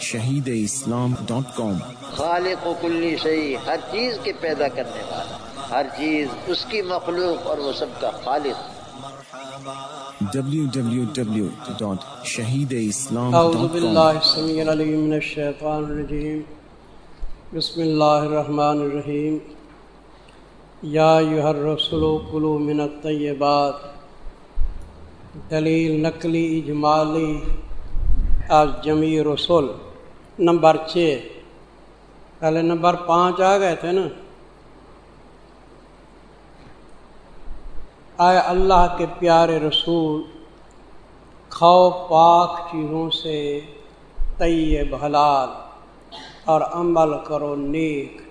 شہید اسلام ڈاٹ کام۔ خالق و کلی شہی ہر چیز کے پیدا کرنے والا ہر چیز اس کی مخلوق اور وہ سب کا خالق۔ www.shahideislam.com بسم اللہ الرحمن الرحیم۔ یا الرسول کلو من الطیبات۔ دلیل نقلی اجمالی از جمی رسول۔ نمبر چھ۔ پہلے نمبر پانچ آ گئے تھے نا۔ آئے اللہ کے پیارے رسول، کھاؤ پاک چیزوں سے طیب حلال اور عمل کرو نیک۔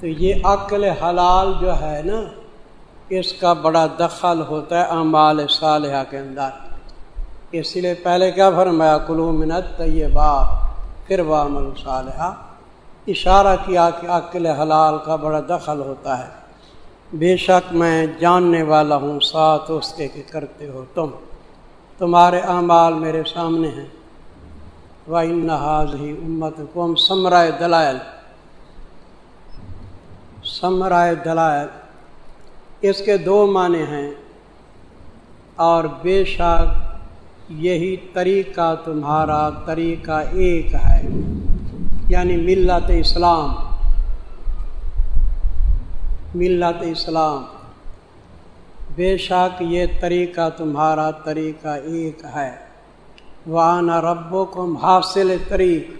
تو یہ عقل حلال جو ہے نا، اس کا بڑا دخل ہوتا ہے اعمال صالحہ کے اندر۔ اس لیے پہلے کیا فرمایا؟ کلو منت طیبات پھر وہ عمل صالحہ۔ اشارہ کیا کہ عقل حلال کا بڑا دخل ہوتا ہے۔ بے شک میں جاننے والا ہوں، ساتھ اس کے کہ کرتے ہو تم۔ تمہارے اعمال میرے سامنے ہیں۔ نہاز ہی امت قوم ثمرائے دلائل۔ ثمرائے دلائل۔ اس کے دو معنی ہیں اور بے شک یہی طریقہ تمہارا طریقہ ایک ہے یعنی ملت اسلام۔ ملت اسلام۔ بے شک یہ طریقہ تمہارا طریقہ ایک ہے۔ وانا ربو کم حاصل طریق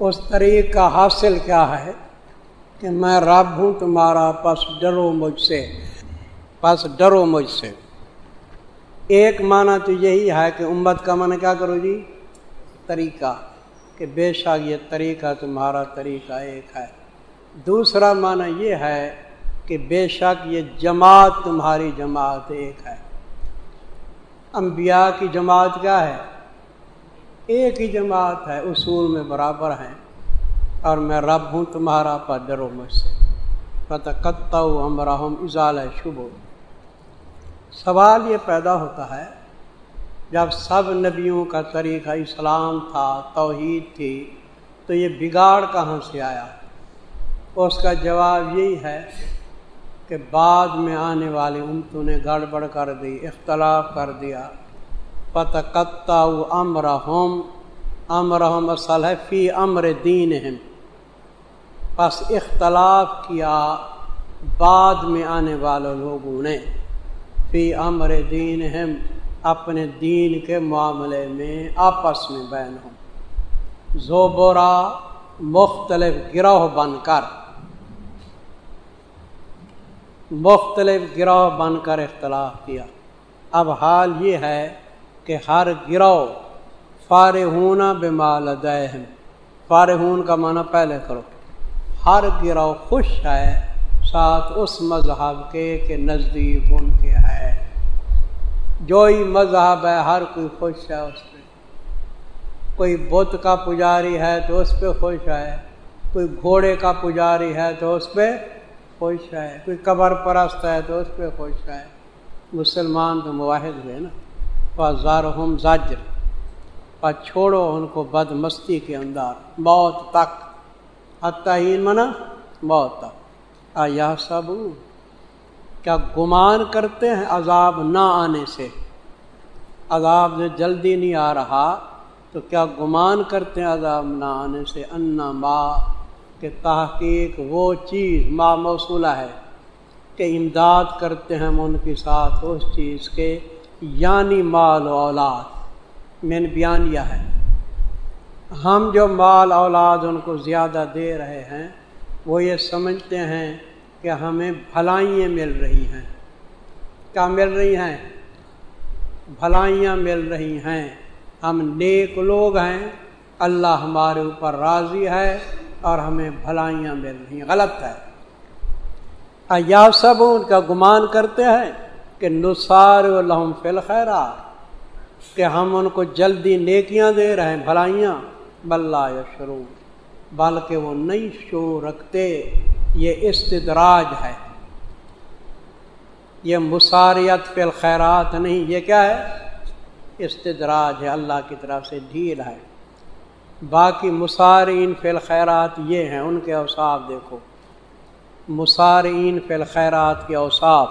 اس طریق کا حاصل کیا ہے کہ میں رب ہوں، تمہارا پس ڈرو مجھ سے۔ پس ڈرو مجھ سے۔ ایک معنی تو یہی ہے کہ امت کا معنی کیا کرو جی؟ طریقہ، کہ بے شک یہ طریقہ تمہارا طریقہ ایک ہے۔ دوسرا معنی یہ ہے کہ بے شک یہ جماعت تمہاری جماعت ایک ہے۔ انبیاء کی جماعت کیا ہے؟ ایک ہی جماعت ہے، اصول میں برابر ہیں۔ اور میں رب ہوں تمہارا پر ڈرو مجھ سے۔ فتح کتا ہم اضال شبو سوال یہ پیدا ہوتا ہے، جب سب نبیوں کا طریقہ اسلام تھا، توحید تھی، تو یہ بگاڑ کہاں سے آیا؟ اس کا جواب یہی ہے کہ بعد میں آنے والی امتوں نے گڑبڑ کر دی، اختلاف کر دیا۔ پتہ امر ہوم امر ہوم فی امر دین بس اختلاف کیا بعد میں آنے والے لوگوں نے۔ فی امر دین ہم اپنے دین کے معاملے میں آپس میں بین ہوں۔ زوبورا مختلف گروہ بن کر، مختلف گروہ بن کر اختلاف کیا۔ اب حال یہ ہے کہ ہر گروہ فارغون بے مال فارغون کا معنی پہلے کرو۔ ہر گروہ خوش ہے ساتھ اس مذہب کے کہ نزدیک ان کے ہے۔ جو ہی مذہب ہے، ہر کوئی خوش ہے اس پہ۔ کوئی بت کا پجاری ہے تو اس پہ خوش ہے۔ کوئی گھوڑے کا پجاری ہے تو اس پہ خوش ہے۔ کوئی قبر پرست ہے تو اس پہ خوش ہے۔ مسلمان تو مواحد ہوئے نا۔ پازار ہم زاجر۔ پر چھوڑو ان کو بد مستی کے اندر، موت تک۔ حتی منا، موت تک۔ آیا سب کیا گمان کرتے ہیں عذاب نہ آنے سے؟ عذاب جو جلدی نہیں آ رہا، تو کیا گمان کرتے ہیں عذاب نہ آنے سے؟ انا ماں کہ تحقیق وہ چیز ما موصولہ ہے کہ امداد کرتے ہیں ہم ان کے ساتھ اس چیز کے یعنی مال و اولاد میں نے بیان کیا ہے۔ ہم جو مال اولاد ان کو زیادہ دے رہے ہیں وہ یہ سمجھتے ہیں کہ ہمیں بھلائیاں مل رہی ہیں۔ کیا مل رہی ہیں؟ بھلائیاں مل رہی ہیں۔ ہم نیک لوگ ہیں، اللہ ہمارے اوپر راضی ہے اور ہمیں بھلائیاں مل رہی ہیں۔ غلط ہے۔ یا سب ان کا گمان کرتے ہیں کہ نثار الحم فی الخیرا کہ ہم ان کو جلدی نیکیاں دے رہے ہیں، بھلائیاں۔ بلّہ شروع بلکہ وہ نئی شو رکھتے، یہ استدراج ہے۔ یہ مساریت فی الخیرات نہیں، یہ کیا ہے؟ استدراج ہے، اللہ کی طرف سے ڈھیل ہے۔ باقی مسارین فی الخیرات یہ ہیں، ان کے اوصاف دیکھو۔ مسارین فی الخیرات کے اوصاف۔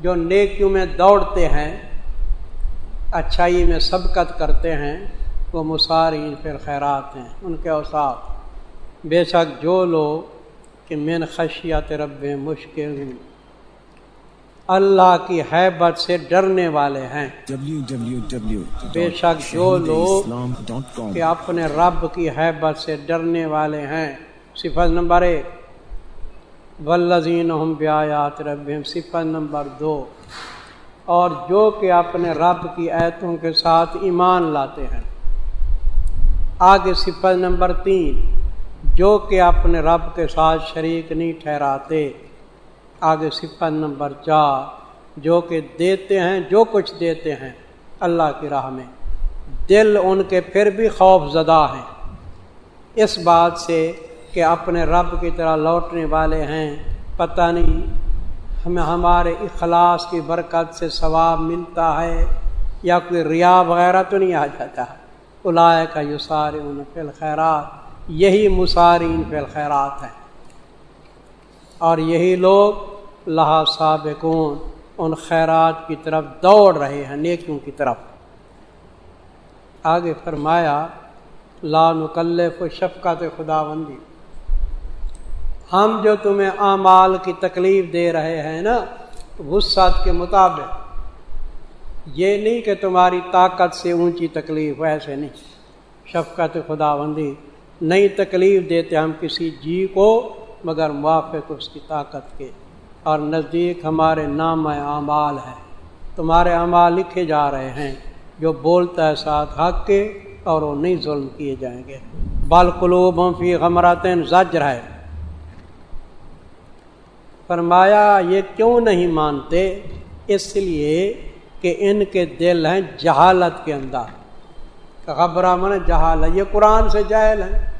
جو نیکیوں میں دوڑتے ہیں، اچھائی میں سبقت کرتے ہیں وہ مسارین فی الخیرات ہیں ان کے اوصاف بے شک جو لوگ کہ من خشیات رب مشکل اللہ کی حیبت سے ڈرنے والے ہیں۔ بے شک جو لوگ کہ اپنے رب کی حیبت سے ڈرنے والے ہیں۔ صفت نمبر ایک۔ ولزین بیات رب صفت نمبر دو۔ اور جو کہ اپنے رب کی ایتوں کے ساتھ ایمان لاتے ہیں۔ آگے صفت نمبر تین، جو کہ اپنے رب کے ساتھ شریک نہیں ٹھہراتے۔ آگے صفت نمبر چار، جو کہ دیتے ہیں، جو کچھ دیتے ہیں، اللہ کی راہ میں۔ دل ان کے پھر بھی خوف زدہ ہیں۔ اس بات سے کہ اپنے رب کی طرح لوٹنے والے ہیں، پتہ نہیں ہمیں ہمارے اخلاص کی برکت سے ثواب ملتا ہے یا کوئی ریا وغیرہ تو نہیں آ جاتا۔ الائے کا یسار ان فی الخیرات، یہی مسارین فی الخیرات ہیں۔ اور یہی لوگ لہا سابقون، ان خیرات کی طرف دوڑ رہے ہیں، نیکیوں کی طرف۔ آگے فرمایا، لا نکلف شفقت خدا بندی ہم جو تمہیں اعمال کی تکلیف دے رہے ہیں نا وسعت کے مطابق یہ نہیں کہ تمہاری طاقت سے اونچی تکلیف ویسے نہیں۔ شفقت خدا بندی نئی تکلیف دیتے ہم کسی جی کو، مگر موافق اس کی طاقت کے۔ اور نزدیک ہمارے نام اعمال ہے تمہارے اعمال لکھے جا رہے ہیں، جو بولتا ہے ساتھ حق کے، اور وہ نہیں ظلم کیے جائیں گے۔ بال قلوب فی غمراتین زجر ہے۔ فرمایا، یہ کیوں نہیں مانتے؟ اس لیے کہ ان کے دل ہیں جہالت کے اندر خبرہ من جہالت یہ قرآن سے جہل ہیں،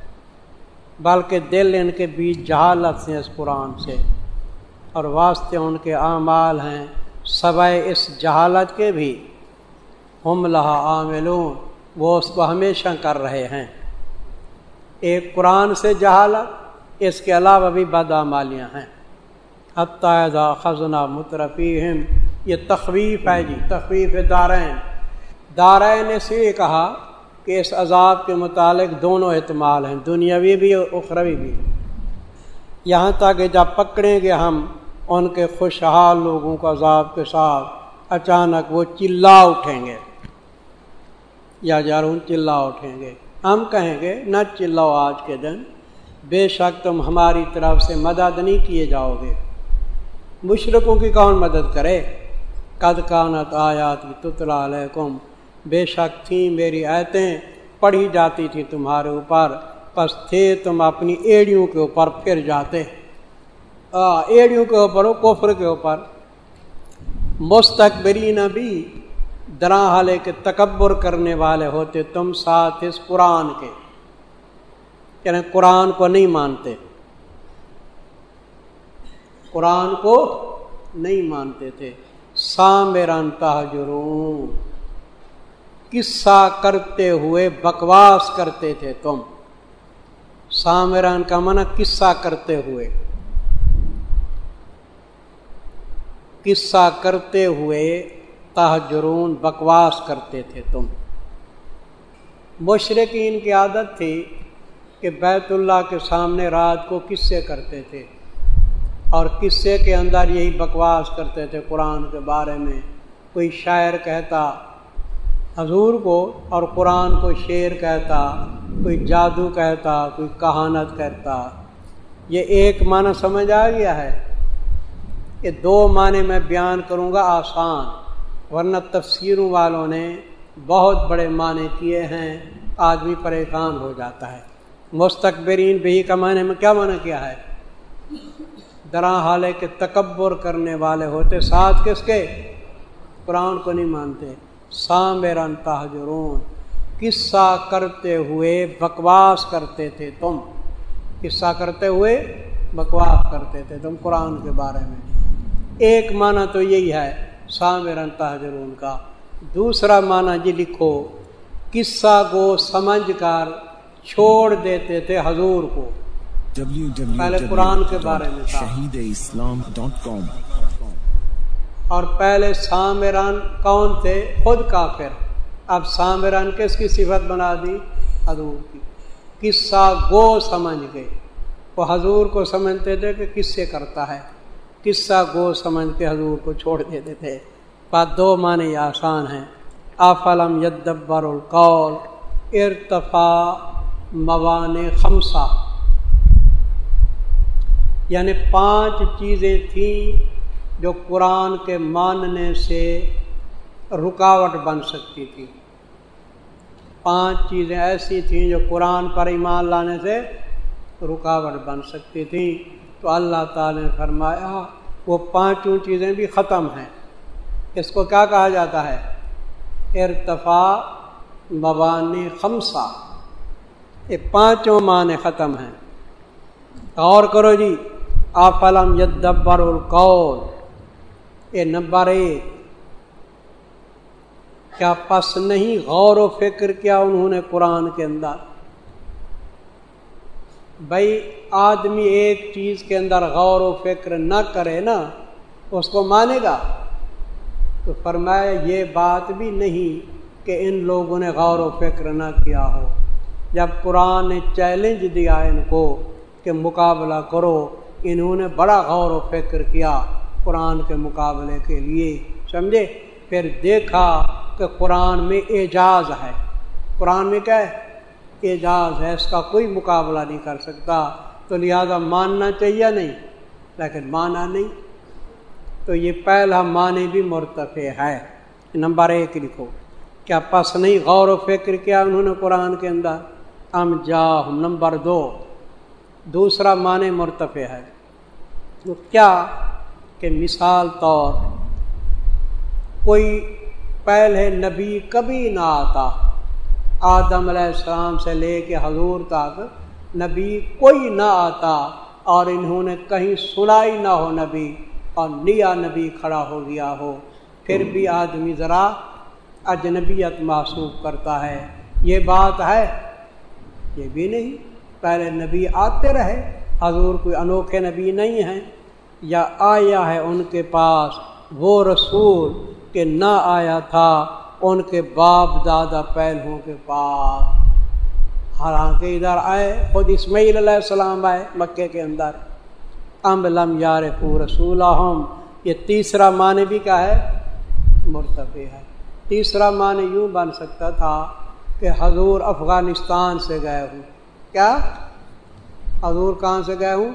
بلکہ دل ان کے بیچ جہالت سے اس قرآن سے۔ اور واسطے ان کے اعمال ہیں، سوائے اس جہالت کے بھی۔ ہم لہا عاملون، وہ اس کو ہمیشہ کر رہے ہیں۔ ایک قرآن سے جہالت، اس کے علاوہ بھی بدعمالیاں ہیں۔ حتیٰ خزنہ مترفی یہ تخویف ہے جی تخویف دارین۔ دارین نے سے کہا کہ اس عذاب کے متعلق دونوں احتمال ہیں، دنیاوی بھی اور اخروی بھی۔ یہاں تک کہ جب پکڑیں گے ہم، ان کے خوشحال لوگوں کو عذاب کے ساتھ اچانک وہ چلا اٹھیں گے۔ یا جارون، چلا اٹھیں گے۔ ہم کہیں گے، نہ چلاؤ آج کے دن۔ بے شک تم ہماری طرف سے مدد نہیں کیے جاؤ گے۔ مشرقوں کی کون مدد کرے؟ قد کانت آیات تتلا علیکم۔ بے شک تھیں میری آیتیں پڑھی جاتی تھی تمہارے اوپر، پس تھے تم اپنی ایڑیوں کے اوپر پھر جاتے۔ آ، ایڑیوں کے اوپر ہو کفر کے اوپر۔ مستقبرین بھی درا حالے کے تکبر کرنے والے ہوتے تم ساتھ اس قرآن کے۔ یعنی قرآن کو نہیں مانتے۔ قرآن کو نہیں مانتے تھے۔ سامران تاجرون قصہ کرتے ہوئے بکواس کرتے تھے تم۔ سامران کا منع قصہ کرتے ہوئے۔ قصہ کرتے ہوئے تاجرون بکواس کرتے تھے تم۔ مشرقین کی عادت تھی کہ بیت اللہ کے سامنے رات کو قصے کرتے تھے۔ اور قصے کے اندر یہی بکواس کرتے تھے قرآن کے بارے میں۔ کوئی شاعر کہتا، حضور کو، اور قرآن کو شعر کہتا، کوئی جادو کہتا، کوئی کہانت کہتا یہ ایک معنی سمجھ آ گیا ہے۔ کہ دو معنی میں بیان کروں گا آسان، ورنہ تفسیروں والوں نے بہت بڑے معنی کیے ہیں، آدمی پریشان ہو جاتا ہے۔ مستقبرین بھی کا معنی میں کیا معنی کیا ہے؟ درا حالے کے تکبر کرنے والے ہوتے، ساتھ کس کے؟ قرآن کو نہیں مانتے۔ سامرن تاجرون قصہ کرتے ہوئے بکواس کرتے تھے تم۔ قصہ کرتے ہوئے بکواس کرتے تھے تم قرآن کے بارے میں۔ ایک معنی تو یہی ہے، سامرن تحجرون کا۔ دوسرا معنی جی لکھو، قصہ کو سمجھ کر چھوڑ دیتے تھے حضور کو۔ پہلے قرآن کے بارے میں شہید اسلام ڈاٹ کام اور پہلے سامران کون تھے؟ خود کافر۔ اب سامران کس کی صفت بنا دی؟ حضور کی۔ قصہ گو سمجھ گئے۔ وہ حضور کو سمجھتے تھے کہ کس سے کرتا ہے۔ قصہ گو سمجھ کے حضور کو چھوڑ دیتے تھے۔ بات دو معنی آسان ہیں۔ آفلم یدبر القول ارتفا موان خمسہ۔ یعنی پانچ چیزیں تھیں جو قرآن کے ماننے سے رکاوٹ بن سکتی تھی۔ پانچ چیزیں ایسی تھیں جو قرآن پر ایمان لانے سے رکاوٹ بن سکتی تھیں۔ تو اللہ تعالی نے فرمایا، وہ پانچوں چیزیں بھی ختم ہیں۔ اس کو کیا کہا جاتا ہے؟ ارتفاع، مبانی خمسہ۔ یہ پانچوں معنی ختم ہیں۔ غور کرو جی آفلم یدبر القول؟ یہ نمبر ایک، کیا پس نہیں غور و فکر کیا انہوں نے قرآن کے اندر؟ بھائی آدمی ایک چیز کے اندر غور و فکر نہ کرے نا، اس کو مانے گا؟ تو فرمایا یہ بات بھی نہیں کہ ان لوگوں نے غور و فکر نہ کیا ہو۔ جب قرآن نے چیلنج دیا ان کو کہ مقابلہ کرو انہوں نے بڑا غور و فکر کیا قرآن کے مقابلے کے لیے، سمجھے؟ پھر دیکھا کہ قرآن میں اعجاز ہے۔ قرآن میں کیا ہے؟ اعجاز ہے، اس کا کوئی مقابلہ نہیں کر سکتا۔ تو لہذا ماننا چاہیے نہیں؟ لیکن مانا نہیں۔ تو یہ پہلا معنی بھی مرتفع ہے۔ نمبر ایک لکھو، کیا پس نہیں غور و فکر کیا انہوں نے قرآن کے اندر؟ ام جا نمبر دو۔ دوسرا معنی مرتفع ہے۔ تو کیا کہ مثال طور کوئی پہلے نبی کبھی نہ آتا۔ آدم علیہ السلام سے لے کے حضور تک نبی کوئی نہ آتا اور انہوں نے کہیں سنا ہی نہ ہو نبی اور نیا نبی کھڑا ہو گیا ہو۔ پھر بھی آدمی ذرا اجنبیت محسوس کرتا ہے۔ یہ بات ہے؟ یہ بھی نہیں۔ پہلے نبی آتے رہے۔ حضور کوئی انوکھے نبی نہیں ہیں۔ یا آیا ہے ان کے پاس، وہ رسول کہ نہ آیا تھا، ان کے باپ دادا پہلوں کے پاس۔ حالانکہ ادھر آئے، خود اسماعیل علیہ السلام آئے مکے کے اندر۔ ام لم یار پور رسول یہ تیسرا معنی بھی کیا ہے؟ مرتفع ہے۔ تیسرا معنی یوں بن سکتا تھا کہ حضور افغانستان سے گئے ہوں۔ کیا؟ حضور کہاں سے گئے ہوں؟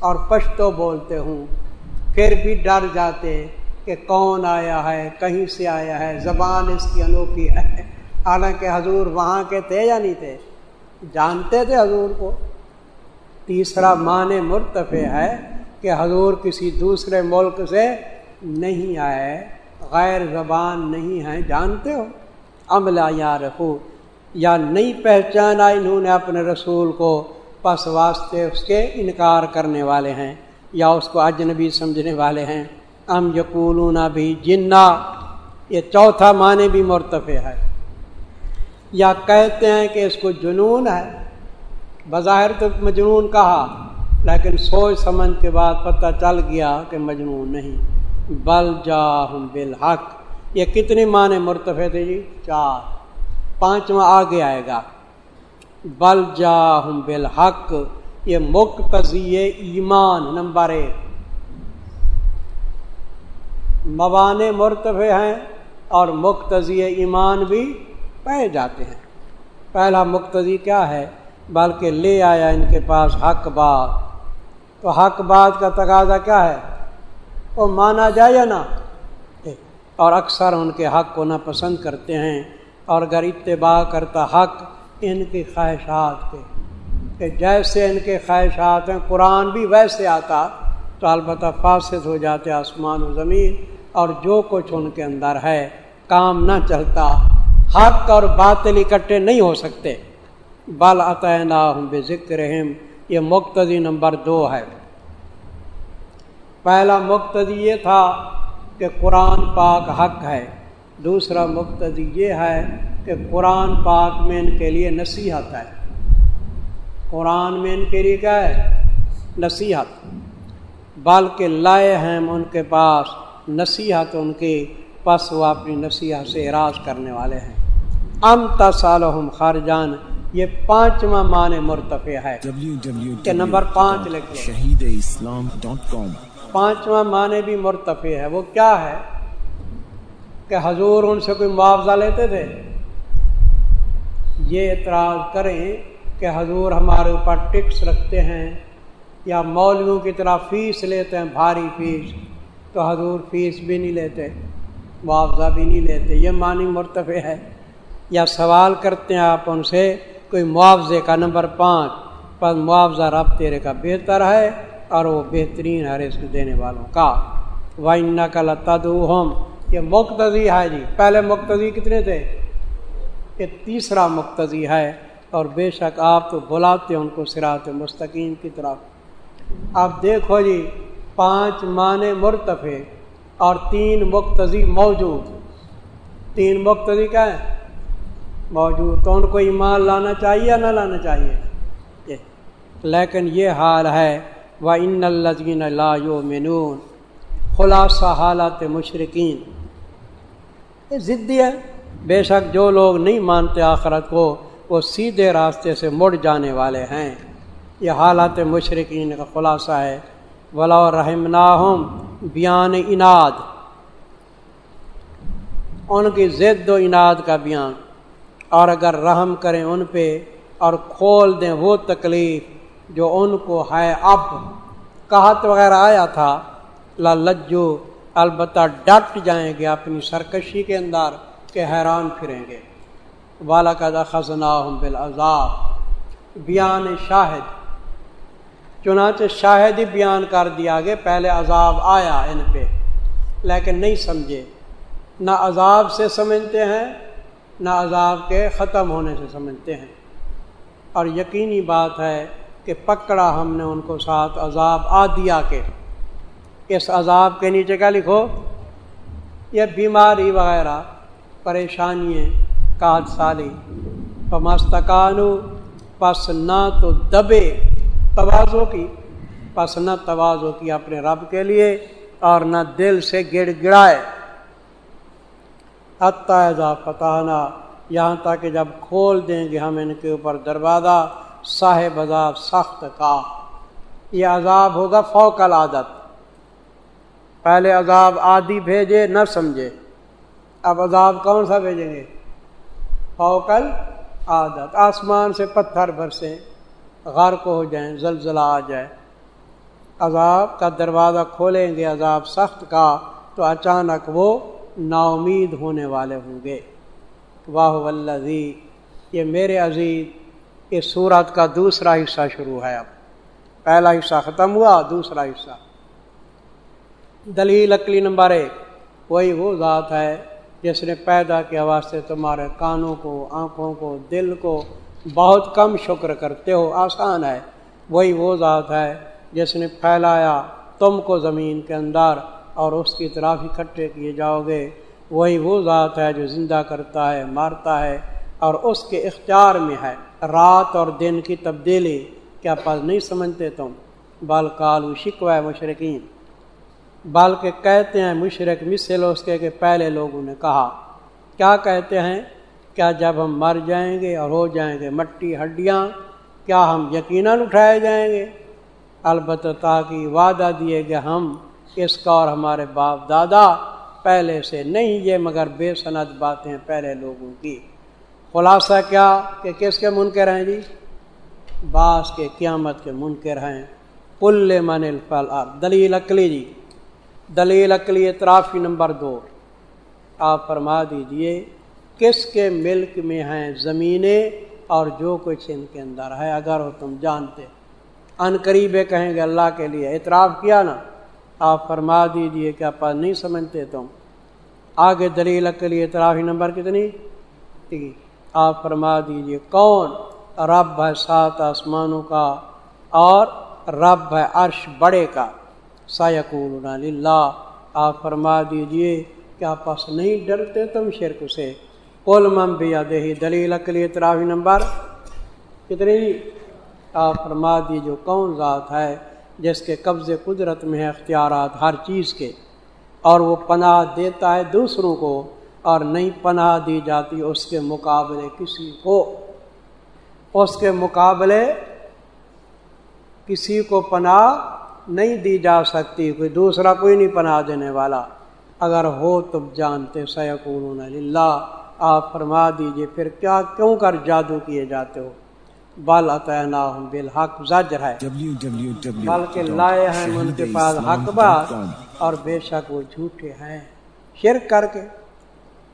اور پشتو بولتے ہوں۔ پھر بھی ڈر جاتے کہ کون آیا ہے، کہیں سے آیا ہے، زبان اس کی انوکھی ہے۔ حالانکہ حضور وہاں کے تھے یا نہیں تھے؟ جانتے تھے حضور کو۔ تیسرا معنی مرتفع ہے کہ حضور کسی دوسرے ملک سے نہیں آئے۔ غیر زبان نہیں ہیں، جانتے ہو؟ عملہ یا رکھو یا نہیں پہچانا انہوں نے اپنے رسول کو۔ پس واسطے اس کے انکار کرنے والے ہیں یا اس کو اجنبی سمجھنے والے ہیں۔ ام یقولون بھی جنا، یہ چوتھا معنی بھی مرتفع ہے۔ یا کہتے ہیں کہ اس کو جنون ہے۔ بظاہر تو مجنون کہا، لیکن سوچ سمجھ کے بعد پتہ چل گیا کہ مجنون نہیں۔ بل جا ہوں بالحق۔ یہ کتنی معنی مرتفع تھے جی؟ چار۔ پانچواں آگے آئے گا۔ بل جا ہوں بالحق، یہ مقتضی ایمان نمبر ایک۔ موانے مرتفع ہیں اور مقتضی ایمان بھی پائے جاتے ہیں۔ پہلا مقتضی کیا ہے؟ بلکہ لے آیا ان کے پاس حق بات۔ تو حق بات کا تقاضا کیا ہے؟ وہ مانا جائے یا نا اور اکثر ان کے حق کو ناپسند کرتے ہیں اور اگر اتباع کرتا حق ان کی خواہشات کے۔ کہ جیسے ان کے خواہشات ہیں، قرآن بھی ویسے آتا تو البتہ فاصد ہو جاتے آسمان و زمین اور جو کچھ ان کے اندر ہے، کام نہ چلتا، حق اور باطل اکٹھے نہیں ہو سکتے۔ بل عطنا بے ذکر یہ مقتدی نمبر دو ہے۔ پہلا مقتدی یہ تھا کہ قرآن پاک حق ہے۔ دوسرا مقتضی یہ ہے کہ قرآن پاک میں ان کے لیے نصیحت ہے۔ قرآن میں ان کے لیے کیا ہے؟ نصیحت۔ بلکہ لائے ہیں ان کے پاس نصیحت ان کی پس وہ اپنی نصیحت سے اراض کرنے والے ہیں۔ ام تصالحم خارجان یہ پانچواں معنی مرتفع ہے۔ کہ نمبر پانچ لکھ شہید اسلام ڈاٹ کام پانچواں معنی بھی مرتفع ہے۔ وہ کیا ہے؟ کہ حضور ان سے کوئی معاوضہ لیتے تھے؟ یہ اعتراض کریں کہ حضور ہمارے اوپر ٹکس رکھتے ہیں یا مولویوں کی طرح فیس لیتے ہیں بھاری فیس، تو حضور فیس بھی نہیں لیتے، معاوضہ بھی نہیں لیتے، یہ معنی مرتفع ہے۔ یا سوال کرتے ہیں آپ ان سے، کوئی معاوضے کا نمبر پانچ، پر معاوضہ رب تیرے کا بہتر ہے اور وہ بہترین ہے رزق دینے والوں کا۔ وائن کا لتم یہ مقتضی ہے جی۔ پہلے مقتضی کتنے تھے؟ یہ تیسرا مقتضی ہے اور بے شک آپ تو بلاتے ان کو سرات مستقیم کی طرف۔ اب دیکھو جی پانچ معنی مرتفع اور تین مقتضی موجود۔ تین مقتضی کیا ہے موجود۔ تو ان کو ایمان لانا چاہیے یا نہ لانا چاہیے؟ لیکن یہ حال ہے، وہ ان الزین لا خلاصہ حالات مشرقین یہ ضدی ہے۔ بے شک جو لوگ نہیں مانتے آخرت کو، وہ سیدھے راستے سے مڑ جانے والے ہیں۔ یہ حالات مشرقین کا خلاصہ ہے۔ ولا رحم ناہم بیان اناد۔ ان کی ضد و اناد کا بیان۔ اور اگر رحم کریں ان پہ اور کھول دیں وہ تکلیف جو ان کو ہے۔ اب کہت وغیرہ آیا تھا۔ لجو البتہ ڈٹ جائیں گے اپنی سرکشی کے اندر۔ کہ حیران پھریں گے۔ والا کا خزنا بالعذاب، بیان شاہد۔ چنانچہ شاہد ہی بیان کر دیا گیا، پہلے عذاب آیا ان پہ، لیکن نہیں سمجھے۔ نہ عذاب سے سمجھتے ہیں، نہ عذاب کے ختم ہونے سے سمجھتے ہیں۔ اور یقینی بات ہے کہ پکڑا ہم نے ان کو ساتھ عذاب آ دیا کہ۔ اس عذاب کے نیچے کیا لکھو؟ یہ بیماری وغیرہ۔ پریشانی کاج سالی پمستکانو پس نہ تو دبے۔ توازو کی پس نہ توازو کی اپنے رب کے لیے اور نہ دل سے گڑ گڑائے۔ حتیٰ فتح یہاں تک کہ جب کھول دیں گے ہم ان کے اوپر دروازہ، صاحب عذاب سخت کا۔ یہ عذاب ہوگا فوکل عادت پہلے عذاب عادی بھیجے، نہ سمجھے۔ اب عذاب کون سا بھیجیں گے؟ فوکل عادت۔ آسمان سے پتھر برسیں، غرق ہو جائیں، زلزلہ آ جائے۔ عذاب کا دروازہ کھولیں گے، عذاب سخت کا، تو اچانک وہ نا امید ہونے والے ہوں گے۔ واہ ولزی یہ میرے عزیز، اس صورت کا دوسرا حصہ شروع ہے اب۔ پہلا حصہ ختم ہوا، دوسرا حصہ۔ دلیل اکلی نمبر ایک، وہی وہ ذات ہے جس نے پیدا کیا واسطے تمہارے کانوں کو، آنکھوں کو، دل کو بہت کم شکر کرتے ہو، آسان ہے۔ وہی وہ ذات ہے جس نے پھیلایا تم کو زمین کے اندر اور اس کی طرف اکٹھے کیے جاؤ گے۔ وہی وہ ذات ہے جو زندہ کرتا ہے، مارتا ہے اور اس کے اختیار میں ہے۔ رات اور دن کی تبدیلی، کیا پس نہیں سمجھتے تم؟ بال کالو شکو مشرقین بلکہ کہتے ہیں مشرق مثل اس کے کہ پہلے لوگوں نے کہا، کیا کہتے ہیں؟ کیا جب ہم مر جائیں گے اور ہو جائیں گے مٹی ہڈیاں، کیا ہم یقیناً اٹھائے جائیں گے؟ البتہ تاکہ وعدہ دیے گے ہم اس کا اور ہمارے باپ دادا پہلے سے نہیں یہ مگر بے صنعت باتیں پہلے لوگوں کی۔ خلاصہ کیا کہ کس کے منکر ہیں جی؟ باس کے قیامت کے منکر ہیں۔ پل من الفل دلیل اکلی جی۔ دلیل اکلی اطرافی نمبر دو۔ آپ فرما دیجیے، کس کے ملک میں ہیں زمینیں اور جو کچھ ان کے اندر ہے؟ اگر ہو تم جانتے۔ ان قریبے کہیں گے اللہ کے لیے اعتراف کیا نا؟ آپ فرما دیجیے کہ آپ نہیں سمجھتے تم۔ آگے دلیل کے لیے اعترافی نمبر کتنی؟ آپ فرما دیجیے، کون؟ رب ہے سات آسمانوں کا اور رب ہے عرش بڑے کا۔ سایقول اللہ آپ فرما دیجیے کیا پس نہیں ڈرتے تم شرک سے۔ قول مم بھی دہی دلیل اکلی تراوی نمبر کتنی؟ آپ فرما دی جو کون ذات ہے جس کے قبضے قدرت میں ہے اختیارات ہر چیز کے۔ اور وہ پناہ دیتا ہے دوسروں کو اور نہیں پناہ دی جاتی اس کے مقابلے کسی کو۔ اس کے مقابلے کسی کو پناہ نہیں دی جا سکتی کوئی دوسرا کوئی نہیں پناہ دینے والا۔ اگر ہو تم جانتے سیقون اللہ آپ فرما دیجیے پھر کیا کیوں کر جادو کیے جاتے ہو؟ بل عطنا بالحق زجر ہے۔ بلکہ لائے ہیں ان کے پاس حق بات اور بے شک وہ جھوٹے ہیں۔ شرک کر کے۔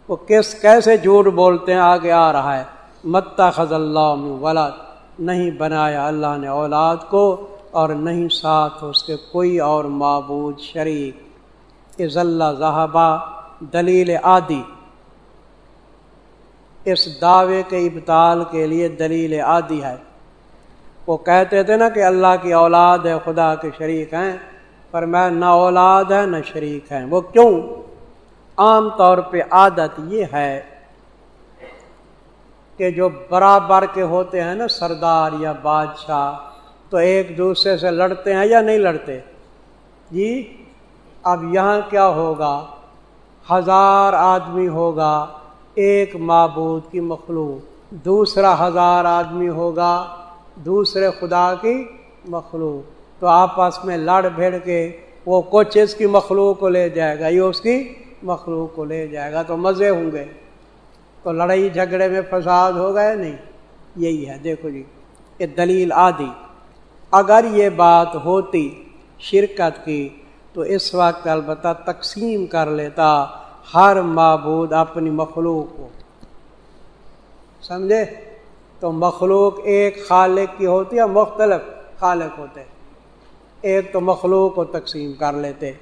وہ کس کیسے جھوٹ بولتے ہیں؟ آگے آ رہا ہے۔ متا خز اللہ ولاد نہیں بنایا اللہ نے اولاد کو۔ اور نہیں ساتھ اس کے کوئی اور معبود شریک۔ از اللہ ذہبہ دلیل عادی اس دعوے کے ابتال کے لیے دلیل عادی ہے۔ وہ کہتے تھے نا کہ اللہ کی اولاد ہے، خدا کے شریک ہیں۔ پر میں نہ اولاد ہے، نہ شریک ہیں۔ وہ کیوں؟ عام طور پہ عادت یہ ہے کہ جو برابر کے ہوتے ہیں نا، سردار یا بادشاہ تو ایک دوسرے سے لڑتے ہیں یا نہیں لڑتے؟ جی اب یہاں کیا ہوگا؟ ہزار آدمی ہوگا، ایک معبود کی مخلوق، دوسرا ہزار آدمی ہوگا، دوسرے خدا کی مخلوق۔ تو آپس میں لڑ بھیڑ کے وہ کچھ اس کی مخلوق کو لے جائے گا، یہ اس کی مخلوق کو لے جائے گا، تو مزے ہوں گے۔ تو لڑائی جھگڑے میں فساد ہوگا یا نہیں؟ یہی ہے، دیکھو جی یہ دلیل آدھی۔ اگر یہ بات ہوتی شرکت کی، تو اس وقت البتہ تقسیم کر لیتا ہر معبود اپنی مخلوق کو۔ سمجھے؟ تو مخلوق ایک خالق کی ہوتی ہے مختلف خالق ہوتے؟ ایک تو مخلوق کو تقسیم کر لیتے۔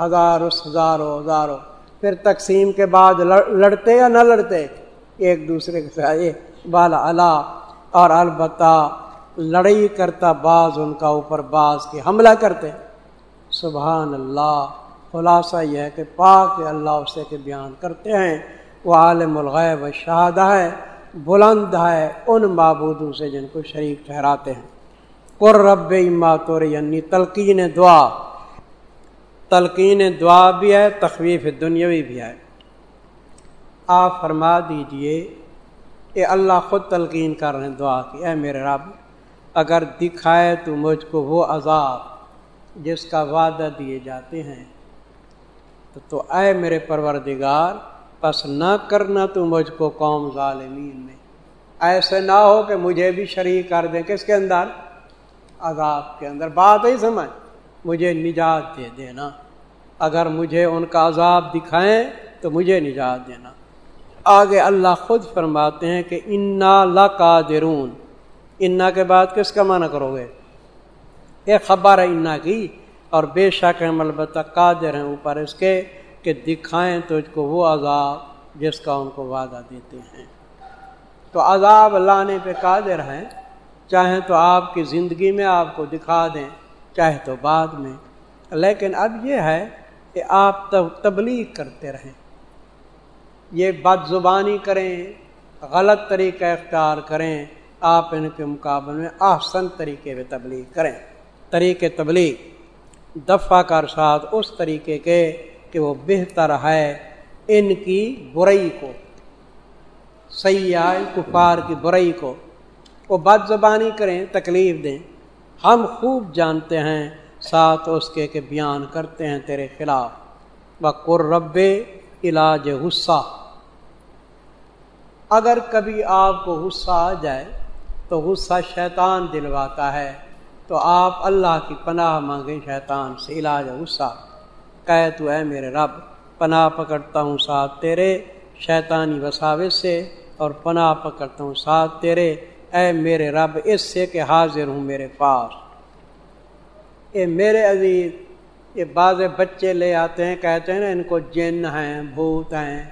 ہزاروں ہزاروں ہزاروں۔ پھر تقسیم کے بعد لڑتے یا نہ لڑتے؟ ایک دوسرے کے ساتھ بالا اللہ اور البتہ لڑائی کرتا بعض، ان کا اوپر بعض کے حملہ کرتے سبحان اللہ۔ خلاصہ یہ ہے کہ پاک اللہ اسے کے بیان کرتے ہیں۔ وہ عالم الغیب شہادہ ہے، بلند ہے ان معبودوں سے جن کو شریک ٹھہراتے ہیں۔ قر رب اماتور یعنی تلقین دعا۔ تلقین دعا بھی ہے، تخویف دنیاوی بھی ہے۔ آپ فرما دیجیے کہ اللہ خود تلقین کر رہے ہیں دعا کی۔ اے میرے رب اگر دکھائے تو مجھ کو وہ عذاب جس کا وعدہ دیے جاتے ہیں۔ تو تو اے میرے پروردگار، پس نہ کرنا تو مجھ کو قوم ظالمین میں ایسے نہ ہو کہ مجھے بھی شریک کر دیں کس کے اندر؟ عذاب کے اندر۔ بات ہی سمجھ، مجھے نجات دے دینا۔ اگر مجھے ان کا عذاب دکھائیں تو مجھے نجات دینا۔ آگے اللہ خود فرماتے ہیں کہ انا لا قادرون انا کے بعد کس کا معنی کرو گے؟ ایک خبر ہے انا کی، اور بے شک ہم البتہ قادر ہیں اوپر اس کے کہ دکھائیں تو اس کو وہ عذاب جس کا ان کو وعدہ دیتے ہیں۔ تو عذاب لانے پہ قادر ہیں چاہیں تو آپ کی زندگی میں آپ کو دکھا دیں، چاہے تو بعد میں۔ لیکن اب یہ ہے کہ آپ تبلیغ کرتے رہیں۔ یہ بد زبانی کریں، غلط طریقہ اختیار کریں۔ آپ ان کے مقابلے میں آسن طریقے پہ تبلیغ کریں۔ طریقے تبلیغ دفع کر ساتھ اس طریقے کے کہ وہ بہتر ہے ان کی برائی کو، سیاح کفار کی برائی کو۔ وہ بد زبانی کریں، تکلیف دیں۔ ہم خوب جانتے ہیں، ساتھ اس کے کہ بیان کرتے ہیں تیرے خلاف۔ بقر رب علاج غصہ۔ اگر کبھی آپ کو غصہ آ جائے تو غصہ شیطان دلواتا ہے، تو آپ اللہ کی پناہ مانگیں شیطان سے، علاج غصہ۔ کہ تو اے میرے رب، پناہ پکڑتا ہوں ساتھ تیرے، شیطانی وساوس سے، اور پناہ پکڑتا ہوں ساتھ تیرے۔ اے میرے رب، اس سے کہ حاضر ہوں میرے پاس۔ اے میرے عزیز، یہ بعض بچے لے آتے ہیں، کہتے ہیں نا، ان کو جن ہیں، بھوت ہیں،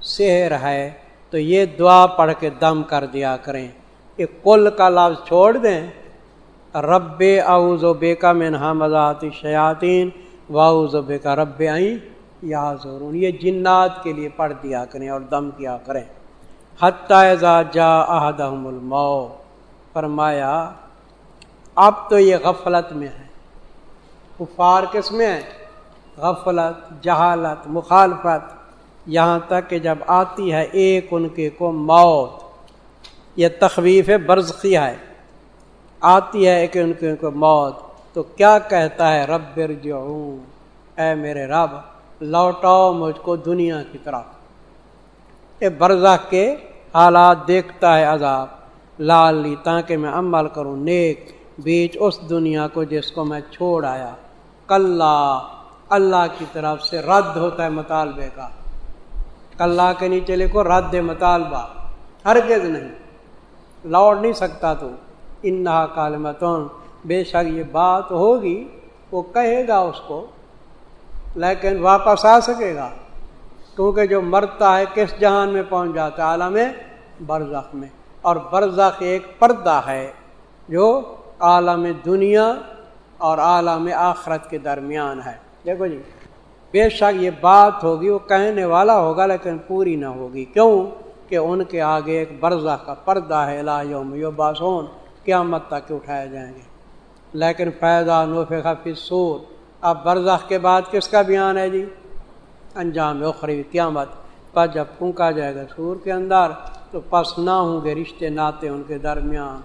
سحر ہے، تو یہ دعا پڑھ کے دم کر دیا کریں۔ یہ کل کا لفظ چھوڑ دیں۔ رب اعوذ و بے کا منہا مذاتی شیاطین واؤ ذبے کا رب آئیں یا ضرور یہ جنات کے لیے پڑھ دیا کریں اور دم کیا کریں۔ حتیٰ جا احدہم المو فرمایا، اب تو یہ غفلت میں ہے۔ کفار کس میں ہے غفلت، جہالت، مخالفت۔ یہاں تک کہ جب آتی ہے ایک ان کے کو موت۔ یہ تخویف برزخی ہے۔ آتی ہے ایک ان کے کو موت۔ تو کیا کہتا ہے رب برجعون اے میرے رب، لوٹاؤ مجھ کو دنیا کی طرف۔ اے برزہ کے حالات دیکھتا ہے عذاب۔ لال لی، تاکہ میں عمل کروں۔ نیک، بیچ اس دنیا کو جس کو میں چھوڑ آیا۔ کل اللہ کی طرف سے رد ہوتا ہے مطالبے کا۔ کل کے نیچے لکھو، رد مطالبہ۔ ہرگز نہیں۔ لوٹ نہیں سکتا تو۔ انہا کالمتون، بے شک یہ بات ہوگی، وہ کہے گا اس کو، لیکن واپس آ سکے گا۔ کیونکہ جو مرتا ہے، کس جہان میں پہنچ جاتا ہے؟ عالم برزخ میں۔ اور برزخ ایک پردہ ہے، جو عالم دنیا اور عالم آخرت کے درمیان ہے۔ دیکھو جی بے شک یہ بات ہوگی، وہ کہنے والا ہوگا، لیکن پوری نہ ہوگی۔ کیوں؟ کہ ان کے آگے ایک برزہ کا پردہ ہے لا یوم یو باسون قیامت تک اٹھائے جائیں گے۔ لیکن فیضا نوف خفی سور اب برزخ کے بعد کس کا بیان ہے جی؟ انجام اخری قیامت۔ پر جب پھونکا جائے گا سور کے اندر، تو پس نہ ہوں گے رشتے ناتے ان کے درمیان۔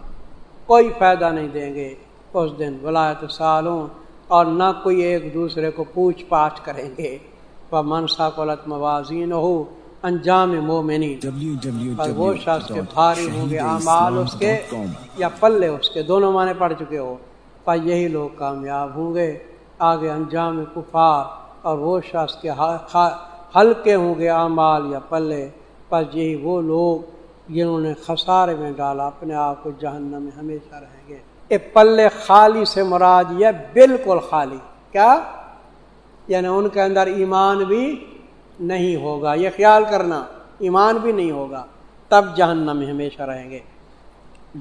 کوئی فائدہ نہیں دیں گے۔ اس دن ولایت سالوں اور نہ کوئی ایک دوسرے کو پوچھ پاچھ کریں گے۔ وہ منسا قلت موازین ہو انجام مومنی وہ شخص کے بھاری ہوں گے اعمال اس کے یا پلے اس کے دونوں معنی پڑ چکے ہو۔ پر یہی لوگ کامیاب ہوں گے۔ آگے انجام کفار اور وہ شخص کے ہلکے ہوں گے اعمال یا پلے۔ پر یہی وہ لوگ جنہوں نے خسارے میں ڈالا اپنے آپ کو جہنم میں ہمیشہ رہیں گے۔ یہ پلے خالی سے مراد یہ بالکل خالی۔ کیا؟ یعنی ان کے اندر ایمان بھی نہیں ہوگا، یہ خیال کرنا ایمان بھی نہیں ہوگا، تب جہنم میں ہمیشہ رہیں گے۔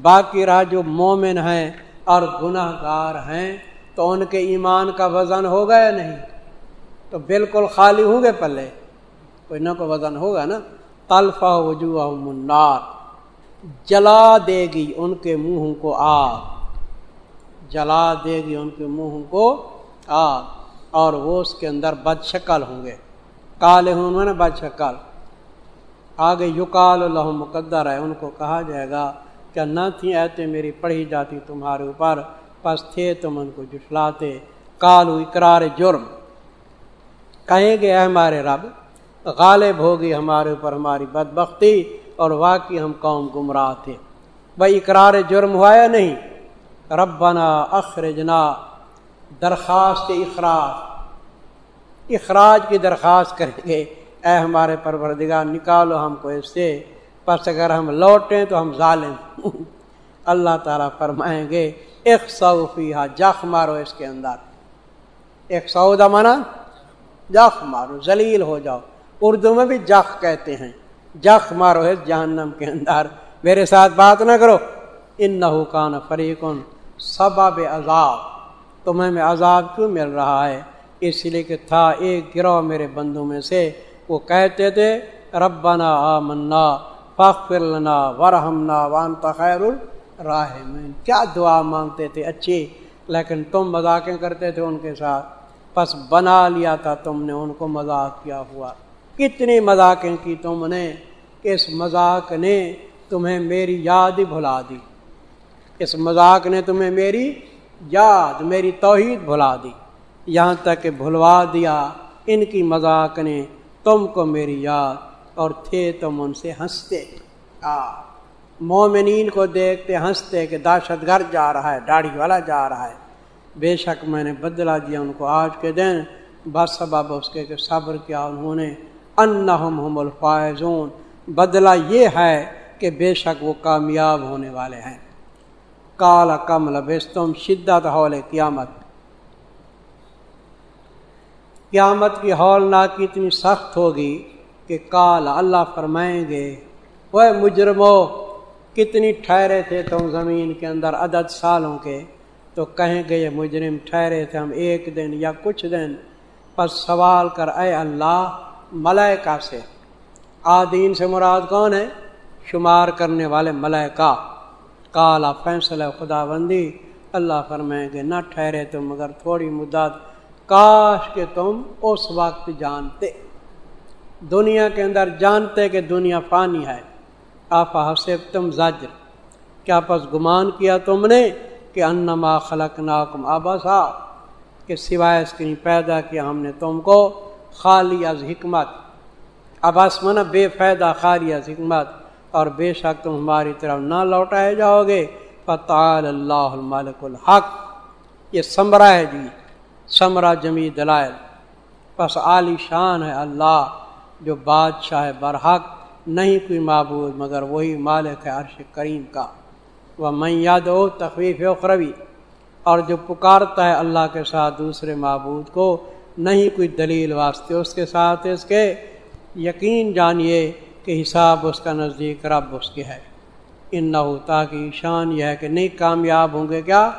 باقی رہا جو مومن ہیں اور گناہ گار ہیں، تو ان کے ایمان کا وزن ہوگا یا نہیں؟ تو بالکل خالی ہوں گے پلے۔ کوئی نہ کوئی وزن ہوگا نا۔ تلفا وجوہ منار جلا دے گی ان کے منہ کو آگ۔ جلا دے گی ان کے منہ کو آگ۔ اور وہ اس کے اندر بد شکل ہوں گے۔ کالے ہوں نا بد شکل آگے یقال اللہ مقدر ہے، ان کو کہا جائے گا کیا نہ تھی ایتے میری پڑھی جاتی تمہارے اوپر، پس تھے تم ان کو جٹلاتے کالو اقرار جرم۔ کہیں گے، اے ہمارے رب، غالب ہوگی ہمارے اوپر ہماری بد بختی اور واقعی ہم قوم گمراہ تھے۔ بھائی، اقرار جرم ہوا یا نہیں؟ ربنا اخرجنا، درخواست اخراج۔ اخراج کی درخواست کریں گے۔ اے ہمارے پروردگار، نکالو ہم کو اس سے۔ پس اگر ہم لوٹیں تو ہم ظالم اللہ تعالیٰ فرمائیں گے ایک سو فیحا جخ مارو اس کے اندر۔ ایک سو مانا جخ مارو، ذلیل ہو جاؤ۔ اردو میں بھی جخ کہتے ہیں۔ جخ مارو اس جہنم کے اندر۔ میرے ساتھ بات نہ کرو۔ ان نہ کان فریقن سباب عذاب۔ تمہیں میں عذاب کیوں مل رہا ہے؟ اس لیے کہ تھا، ایک گروہ میرے بندوں میں سے۔ وہ کہتے تھے، ربنا آمنا، فاغفر لنا ورحمنا وانت خیر راہ کیا دعا مانگتے تھے اچھی، لیکن تم مذاقیں کرتے تھے ان کے ساتھ۔ پس بنا لیا تھا تم نے ان کو مذاق کیا ہوا۔ کتنی مذاقیں کی تم نے، اس مذاق نے تمہیں میری یاد ہی بھلا دی۔ اس مذاق نے تمہیں میری یاد، میری توحید بھلا دی۔ یہاں تک کہ بھلوا دیا ان کی مذاق نے تم کو میری یاد اور تھے تم ان سے ہنستے۔ آ، مومنین کو دیکھتے ہنستے کہ دہشت گرد جا رہا ہے، داڑھی والا جا رہا ہے۔ بے شک میں نے بدلا دیا ان کو آج کے دن۔ بس سبب اس کے کہ صبر کیا انہوں نے۔ ان الفائزون۔ بدلا یہ ہے کہ بے شک وہ کامیاب ہونے والے ہیں۔ کالا کم لبستم شدت ہول قیامت۔ قیامت کی ہولناکی اتنی سخت ہوگی کہ کال اللہ فرمائیں گے وہ مجرمو، کتنی ٹھہرے تھے تم زمین کے اندر عدد سالوں کے؟ تو کہیں گے یہ مجرم ٹھہرے تھے ہم ایک دن یا کچھ دن پس سوال کر، اے اللہ ملائکہ سے۔ آدین سے مراد کون ہے؟ شمار کرنے والے ملائکہ۔ کالا فیصلہ خدا بندی اللہ فرمائیں گے، نہ ٹھہرے تم مگر تھوڑی مدت کاش کہ تم اس وقت جانتے۔ دنیا کے اندر جانتے کہ دنیا فانی ہے۔ آفا حسب تم زجر۔ کیا پس گمان کیا تم نے کہ انما خلق ناکم آبسا کہ سوائے اس کی پیدا کیا ہم نے تم کو خالی از حکمت۔ ابس من بے فائدہ خالی از حکمت۔ اور بے شک تم ہماری طرف نہ لوٹائے جاؤ گے۔ فتعال اللہ الملک الحق۔ یہ سمرا ہے جی۔ سمرا جمی دلائل۔ پس عالی شان ہے اللہ، جو بادشاہ برحق نہیں کوئی معبود، مگر وہی مالک ہے عرش کریم کا۔ وہ میں یاد ہو تخویف اخروی، اور جو پکارتا ہے اللہ کے ساتھ دوسرے معبود کو، نہیں کوئی دلیل واسطے اس کے ساتھ۔ اس کے یقین جانیے کہ حساب اس کا نزدیک رب اس کے ہے۔ ان نہ ہوتا کہ شان یہ ہے کہ نہیں کامیاب ہوں گے کیا؟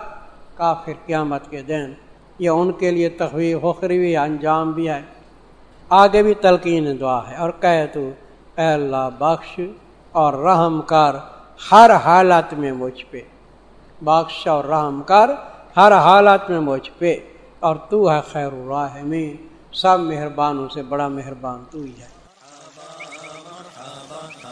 کافر قیامت کے دن۔ یہ ان کے لیے تخویف اخروی انجام بھی ہے۔ آگے بھی تلقین دعا ہے اور کہے تو، اے اللہ بخش اور رحم کر ہر حالت میں مجھ پہ۔ بخش اور رحم کر ہر حالت میں مجھ پہ۔ اور تو ہے خیر الرحمین سب مہربانوں سے بڑا مہربان تو ہی ہے۔